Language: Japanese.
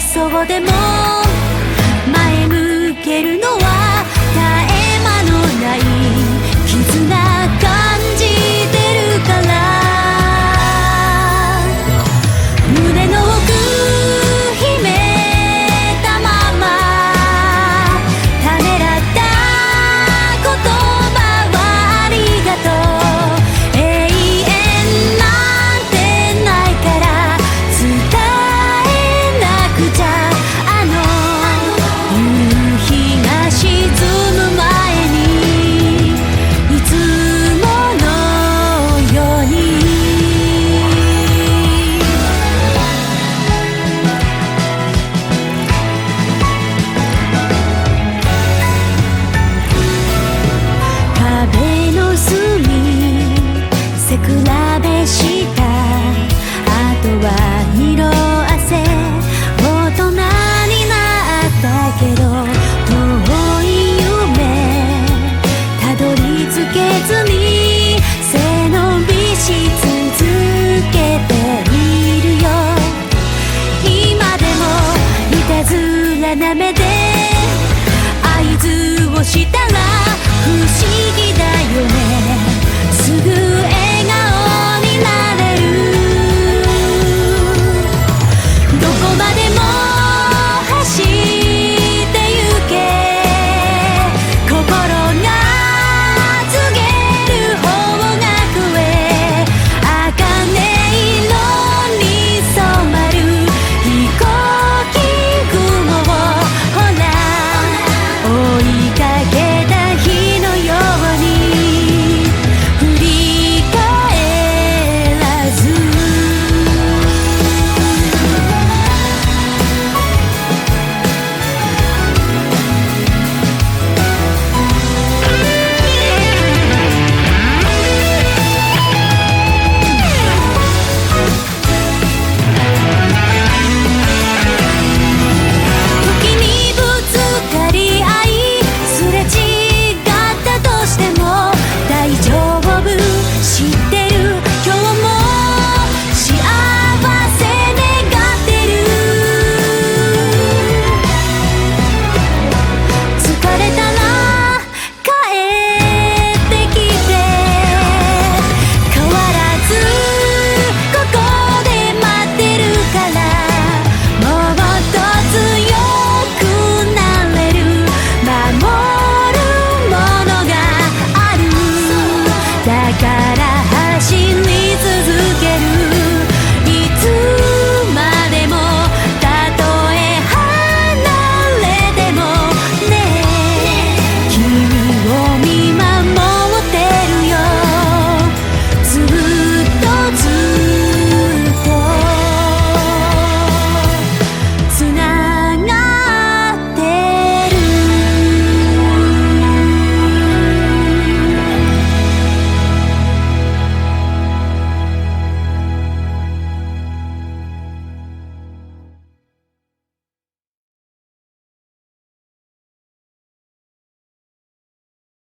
そうでもべした。あとは色あせ。大人になったけど遠い夢。たどり着けずに背伸びし続けているよ。今でもいたずらな目で合図をしたら